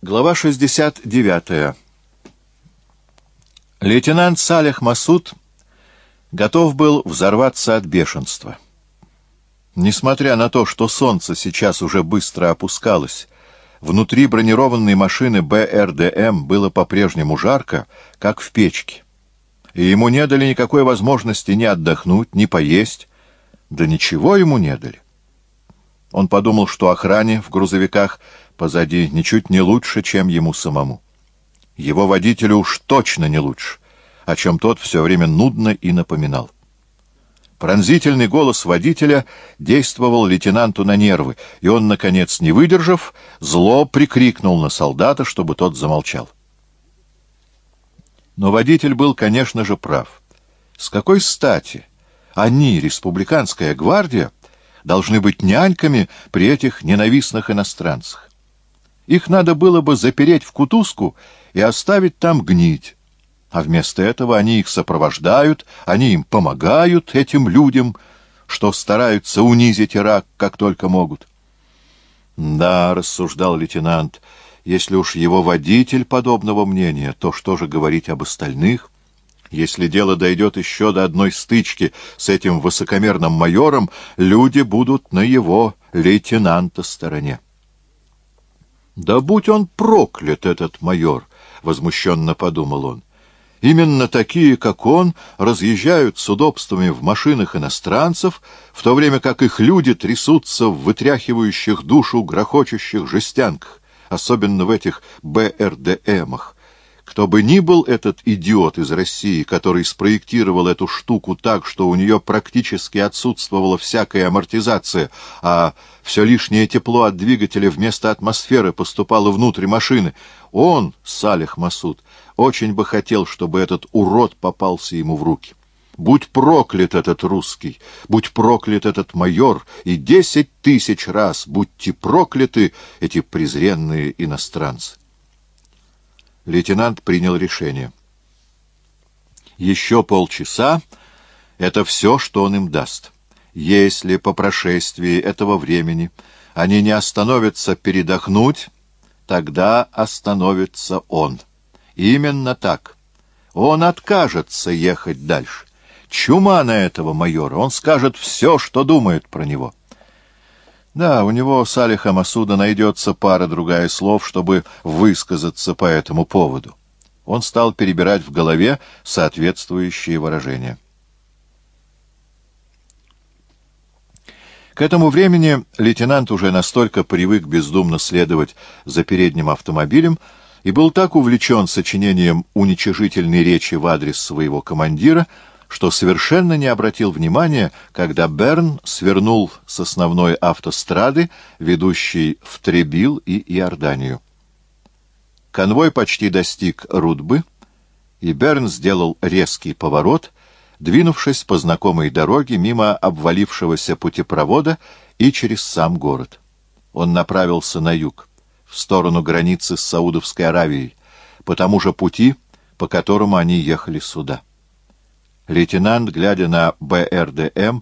Глава 69. Лейтенант Салех Масуд готов был взорваться от бешенства. Несмотря на то, что солнце сейчас уже быстро опускалось, внутри бронированной машины БРДМ было по-прежнему жарко, как в печке. И ему не дали никакой возможности ни отдохнуть, ни поесть, да ничего ему не дали. Он подумал, что охране в грузовиках позади ничуть не лучше, чем ему самому. Его водителю уж точно не лучше, о чем тот все время нудно и напоминал. Пронзительный голос водителя действовал лейтенанту на нервы, и он, наконец, не выдержав, зло прикрикнул на солдата, чтобы тот замолчал. Но водитель был, конечно же, прав. С какой стати они, республиканская гвардия, должны быть няньками при этих ненавистных иностранцах? Их надо было бы запереть в кутузку и оставить там гнить. А вместо этого они их сопровождают, они им помогают, этим людям, что стараются унизить Ирак, как только могут. «Да», — рассуждал лейтенант, — «если уж его водитель подобного мнения, то что же говорить об остальных?» Если дело дойдет еще до одной стычки с этим высокомерным майором, люди будут на его лейтенанта стороне. «Да будь он проклят, этот майор!» — возмущенно подумал он. Именно такие, как он, разъезжают с удобствами в машинах иностранцев, в то время как их люди трясутся в вытряхивающих душу грохочущих жестянках, особенно в этих БРДМах, кто бы ни был этот идиот из России, который спроектировал эту штуку так, что у нее практически отсутствовала всякая амортизация, а все лишнее тепло от двигателя вместо атмосферы поступало внутрь машины, он, Салих Масуд, очень бы хотел, чтобы этот урод попался ему в руки. Будь проклят этот русский, будь проклят этот майор, и десять тысяч раз будьте прокляты эти презренные иностранцы лейтенант принял решение. Еще полчаса — это все, что он им даст. Если по прошествии этого времени они не остановятся передохнуть, тогда остановится он. Именно так. Он откажется ехать дальше. Чума на этого майора. Он скажет все, что думает про него. Да, у него, Салиха Масуда, найдется пара-другая слов, чтобы высказаться по этому поводу. Он стал перебирать в голове соответствующие выражения. К этому времени лейтенант уже настолько привык бездумно следовать за передним автомобилем и был так увлечен сочинением уничижительной речи в адрес своего командира, что совершенно не обратил внимания, когда Берн свернул с основной автострады, ведущей в Требил и Иорданию. Конвой почти достиг Рудбы, и Берн сделал резкий поворот, двинувшись по знакомой дороге мимо обвалившегося путепровода и через сам город. Он направился на юг, в сторону границы с Саудовской Аравией, по тому же пути, по которому они ехали сюда. Лейтенант, глядя на БРДМ,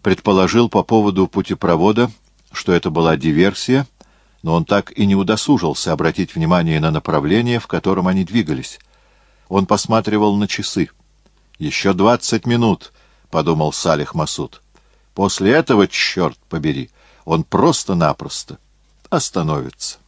предположил по поводу путепровода, что это была диверсия, но он так и не удосужился обратить внимание на направление, в котором они двигались. Он посматривал на часы. «Еще двадцать минут», — подумал Салих Масуд. «После этого, черт побери, он просто-напросто остановится».